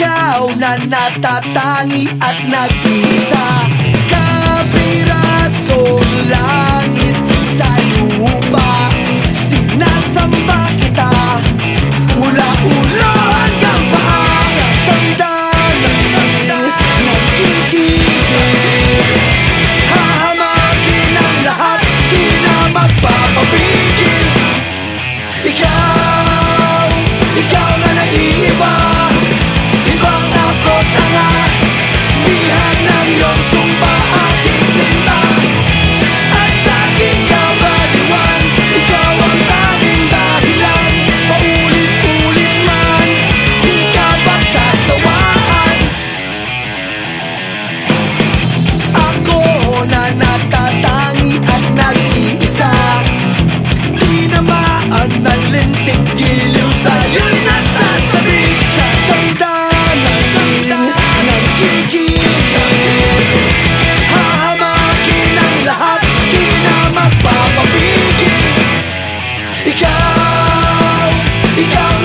Ikaw na natatangi at nag-isa lintik giliw sa'yo Nasasabik sa tanda natin Nagkikita din Hahamakin ang lahat Di na magpapapigil Ikaw, ikaw